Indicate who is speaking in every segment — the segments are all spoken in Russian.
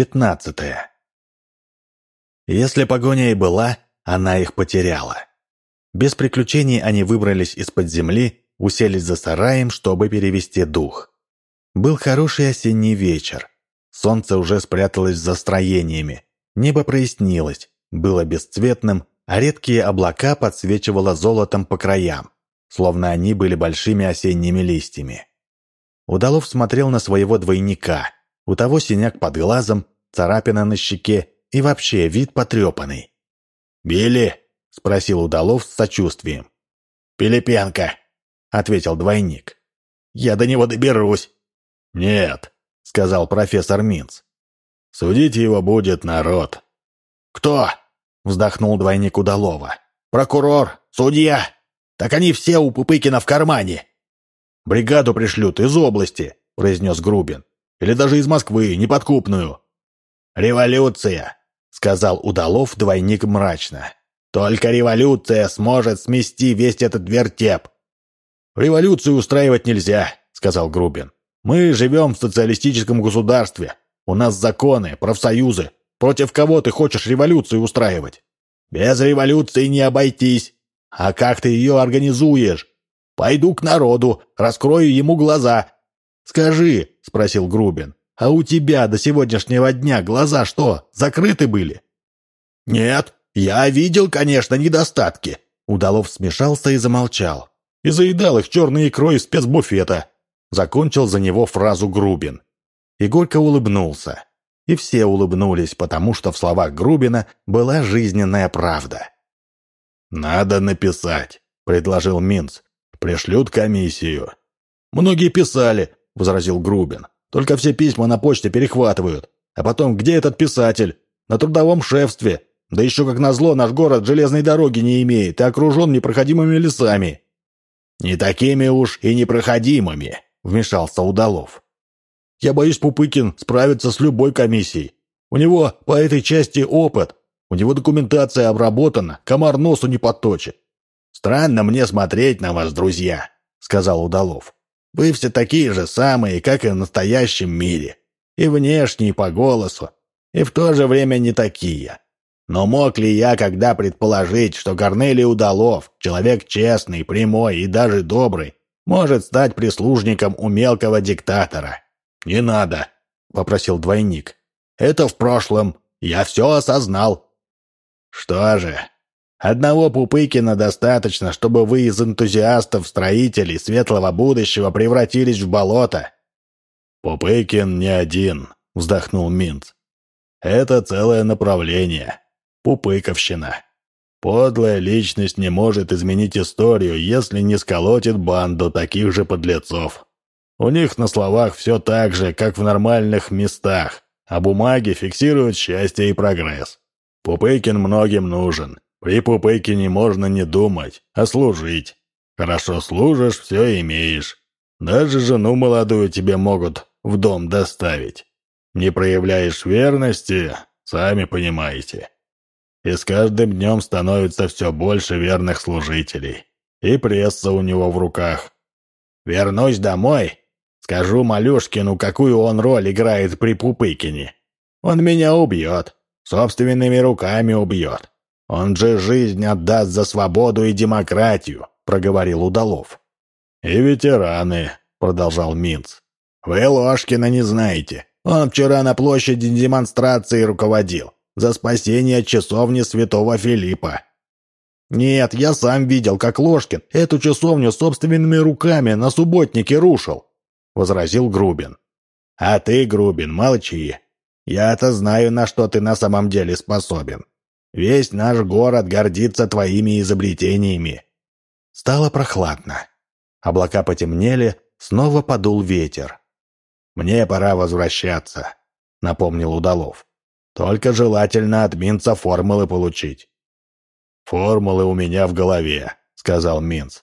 Speaker 1: Пятнадцатое. Если погоня и была, она их потеряла. Без приключений они выбрались из-под земли, уселись за сараем, чтобы перевести дух. Был хороший осенний вечер. Солнце уже спряталось за строениями. Небо прояснилось, было бесцветным, а редкие облака подсвечивало золотом по краям, словно они были большими осенними листьями. Удалов смотрел на своего двойника. У того синяк под глазом, царапина на щеке и вообще вид потрепанный.
Speaker 2: «Билли?»
Speaker 1: — спросил Удалов с сочувствием.
Speaker 2: «Пилипенко», — ответил двойник. «Я до него доберусь».
Speaker 1: «Нет», — сказал профессор Минц.
Speaker 2: «Судить его будет народ».
Speaker 1: «Кто?» — вздохнул двойник Удалова.
Speaker 2: «Прокурор? Судья? Так они все у Пупыкина в кармане».
Speaker 1: «Бригаду пришлют из области», — произнес Грубин. «Или даже из Москвы, неподкупную».
Speaker 2: «Революция», — сказал Удалов двойник мрачно. «Только революция сможет смести весь этот вертеп».
Speaker 1: «Революцию устраивать нельзя», — сказал Грубин. «Мы живем в социалистическом государстве. У нас законы, профсоюзы. Против кого ты хочешь революцию устраивать?»
Speaker 2: «Без революции не обойтись. А как ты ее организуешь? Пойду к народу, раскрою ему глаза».
Speaker 1: «Скажи», — спросил Грубин, «а у тебя до сегодняшнего дня глаза что, закрыты были?»
Speaker 2: «Нет, я видел, конечно, недостатки».
Speaker 1: Удалов смешался и замолчал. И заедал их черной икрой из спецбуфета. Закончил за него фразу Грубин. И горько улыбнулся. И все улыбнулись, потому что в словах Грубина была жизненная правда.
Speaker 2: «Надо написать», — предложил Минц. «Пришлют комиссию».
Speaker 1: «Многие писали», — возразил Грубин. «Только все письма на почте перехватывают. А потом, где этот писатель? На трудовом шефстве. Да еще, как назло, наш город железной дороги не имеет и окружен непроходимыми лесами».
Speaker 2: «Не такими уж и непроходимыми», — вмешался Удалов.
Speaker 1: «Я боюсь, Пупыкин справится с любой комиссией. У него по этой части опыт. У него документация обработана, комар носу не подточит».
Speaker 2: «Странно мне смотреть на вас, друзья», — сказал Удалов. «Вы все такие же самые, как и в настоящем мире. И внешне, и по голосу. И в то же время не такие. Но мог ли я когда предположить, что Корнелий Удалов, человек честный, прямой и даже добрый, может стать прислужником у мелкого диктатора?
Speaker 1: «Не надо», — попросил двойник.
Speaker 2: «Это в прошлом. Я все осознал». «Что же, одного Пупыкина достаточно, чтобы вы из энтузиастов-строителей светлого будущего превратились в болото».
Speaker 1: «Пупыкин не один», — вздохнул Минц. «Это целое направление. Пупыковщина. Подлая личность не может изменить историю, если не сколотит банду таких же подлецов. У них на словах все так же, как в нормальных местах, а бумаги фиксируют счастье и прогресс. Пупыкин многим нужен. При Пупыкине можно не думать, а служить. Хорошо служишь, все имеешь. Даже жену молодую тебе могут в дом доставить. Не проявляешь верности, сами понимаете. И с каждым днем становится все больше верных служителей. И пресса у него в руках.
Speaker 2: Вернусь домой, скажу Малюшкину, какую он роль играет при Пупыкине. Он меня убьет, собственными руками убьет. Он же жизнь отдаст за свободу и демократию, проговорил Удалов.
Speaker 1: И ветераны, продолжал Минц.
Speaker 2: Вы Ложкина не знаете. Он вчера на площади демонстрации руководил за спасение часовни святого Филиппа.
Speaker 1: Нет, я сам видел, как Ложкин эту часовню собственными руками на субботнике рушил, возразил Грубин.
Speaker 2: А ты, Грубин, молчи. Я-то знаю, на что ты на самом деле способен. Весь наш город гордится твоими изобретениями.
Speaker 1: Стало прохладно. Облака потемнели, снова подул ветер.
Speaker 2: «Мне пора возвращаться», — напомнил Удалов.
Speaker 1: Только желательно от Минца формулы получить. «Формулы у меня в голове», — сказал Минц.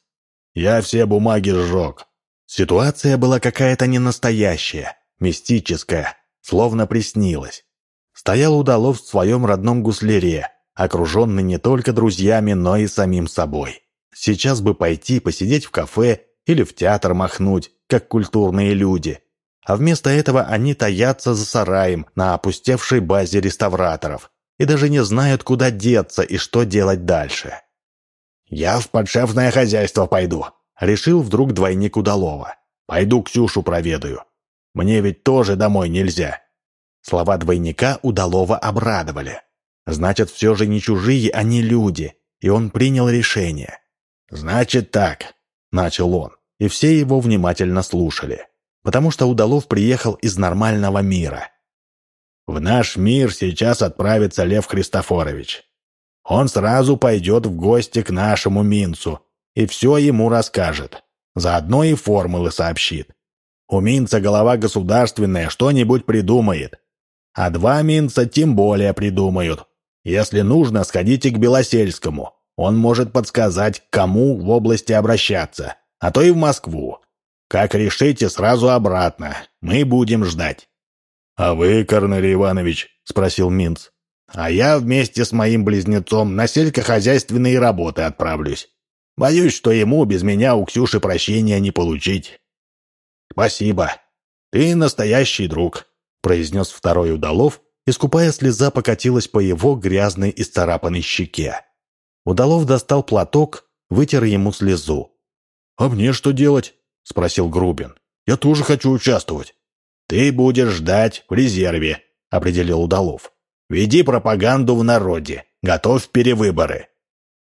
Speaker 1: «Я все бумаги сжег». Ситуация была какая-то ненастоящая, мистическая, словно приснилась. Стоял Удалов в своем родном гусляре, окруженный не только друзьями, но и самим собой. Сейчас бы пойти посидеть в кафе или в театр махнуть, как культурные люди.
Speaker 2: а вместо этого они таятся за сараем на опустевшей базе реставраторов и даже не знают, куда деться и что делать дальше.
Speaker 1: «Я в подшефное хозяйство пойду», — решил вдруг двойник Удалова. «Пойду Ксюшу проведаю. Мне ведь тоже домой нельзя».
Speaker 2: Слова двойника Удалова обрадовали. Значит, все же не чужие, они люди, и он принял решение.
Speaker 1: «Значит так», — начал он,
Speaker 2: и все его внимательно слушали, потому что Удалов приехал из нормального мира.
Speaker 1: «В наш мир сейчас отправится Лев Христофорович. Он сразу пойдет в гости к нашему Минцу и все ему расскажет. Заодно и формулы сообщит. У Минца голова государственная что-нибудь придумает. А два Минца тем более придумают. Если нужно, сходите к Белосельскому. Он может подсказать, к кому в области обращаться, а то и в Москву. Как решите, сразу обратно. Мы будем ждать».
Speaker 2: «А вы, Корнелий Иванович?» — спросил Минц.
Speaker 1: А я вместе с моим близнецом на сельскохозяйственные работы отправлюсь. Боюсь, что ему без меня у Ксюши прощения не получить. Спасибо. Ты настоящий друг, произнес второй удалов, и скупая слеза покатилась по его грязной и старапанной щеке.
Speaker 2: Удалов достал платок, вытер ему слезу.
Speaker 1: «А мне что делать?» — спросил Грубин. «Я тоже хочу участвовать». «Ты будешь ждать в резерве», — определил Удалов. Веди пропаганду в народе. Готовь перевыборы».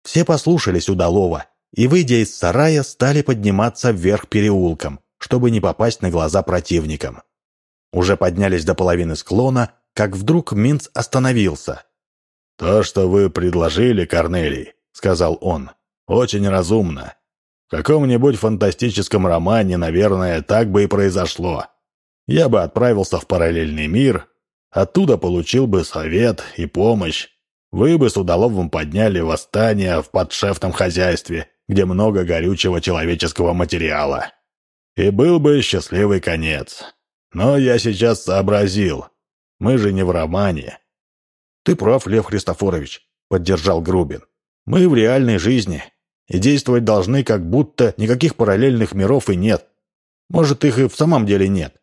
Speaker 2: Все послушались Удалова и, выйдя из сарая, стали подниматься вверх переулком, чтобы не попасть на глаза противникам. Уже поднялись до половины склона, как вдруг Минц остановился.
Speaker 1: «То, что вы предложили, Корнелий», — сказал он, — «очень разумно. В каком-нибудь фантастическом романе, наверное, так бы и произошло. Я бы отправился в параллельный мир, Оттуда получил бы совет и помощь. Вы бы с Удаловым подняли восстание в подшефном хозяйстве, где много горючего человеческого материала. И был бы счастливый конец. Но я сейчас сообразил. Мы же не в романе.
Speaker 2: «Ты прав, Лев Христофорович», — поддержал Грубин. «Мы в реальной жизни, и действовать должны, как будто никаких параллельных миров и нет. Может, их и в самом деле нет».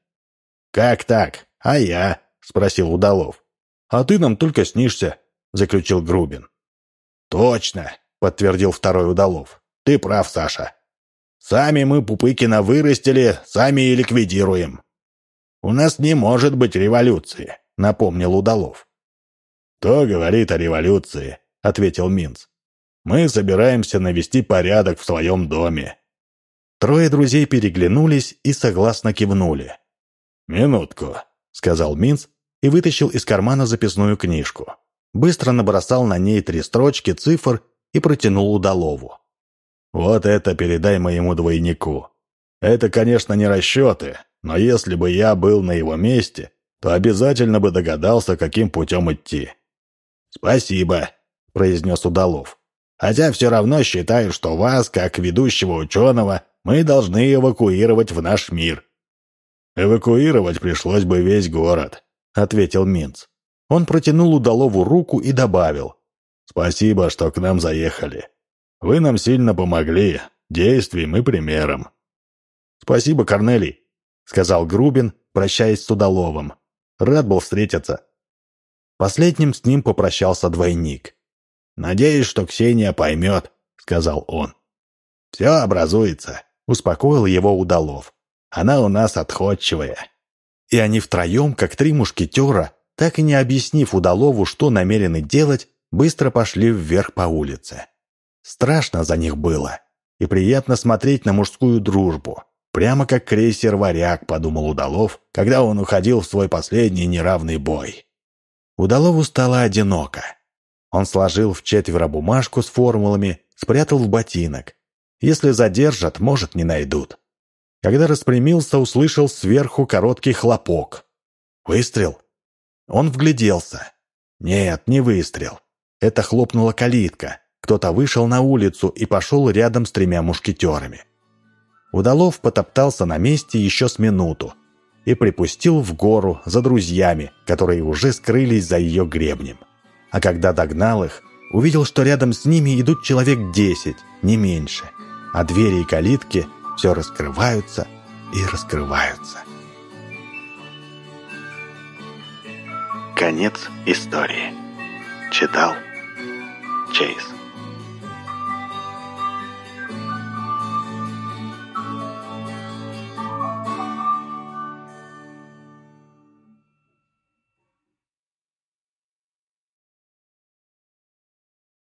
Speaker 1: «Как так? А я?» — спросил Удалов.
Speaker 2: «А ты нам только снишься», — заключил Грубин.
Speaker 1: «Точно», — подтвердил второй Удалов. «Ты прав, Саша. Сами мы Пупыкина вырастили, сами и ликвидируем. У нас не может быть революции», — напомнил Удалов. «Кто говорит о революции?» — ответил Минц. «Мы собираемся навести порядок в своем доме».
Speaker 2: Трое друзей переглянулись и согласно кивнули.
Speaker 1: «Минутку», — сказал Минц и вытащил из кармана записную книжку.
Speaker 2: Быстро набросал на ней три строчки цифр и протянул Удалову.
Speaker 1: «Вот это передай моему двойнику. Это, конечно, не расчеты, но если бы я был на его месте, то обязательно бы догадался, каким путем идти». «Спасибо», — произнес Удалов. «Хотя все равно считаю, что вас, как ведущего ученого, мы должны эвакуировать в наш мир. «Эвакуировать пришлось бы весь город», — ответил Минц. Он протянул Удалову руку и добавил. «Спасибо, что к нам заехали. Вы нам сильно помогли, действием и примером».
Speaker 2: «Спасибо, Корнелий», — сказал Грубин, прощаясь с Удаловым. «Рад был встретиться». Последним с ним попрощался двойник.
Speaker 1: «Надеюсь, что Ксения поймет», — сказал он. «Все образуется», — успокоил его Удалов. Она у нас отходчивая».
Speaker 2: И они втроем, как три мушкетера, так и не объяснив Удалову, что намерены делать, быстро пошли вверх по улице. Страшно за них было. И приятно смотреть на мужскую дружбу. Прямо как крейсер «Варяг», подумал Удалов, когда он уходил в свой последний неравный бой. Удалову стало одиноко. Он сложил в четверо бумажку с формулами, спрятал в ботинок. Если задержат, может, не найдут. Когда распрямился, услышал сверху короткий хлопок. Выстрел? Он вгляделся. Нет, не выстрел. Это хлопнула калитка. Кто-то вышел на улицу и пошел рядом с тремя мушкетерами. Удалов потоптался на месте еще с минуту и припустил в гору за друзьями, которые уже скрылись за ее гребнем. А когда догнал их, увидел, что рядом с ними идут человек десять, не меньше, а двери и калитки все раскрываются и раскрываются. Конец истории. Читал Чейз.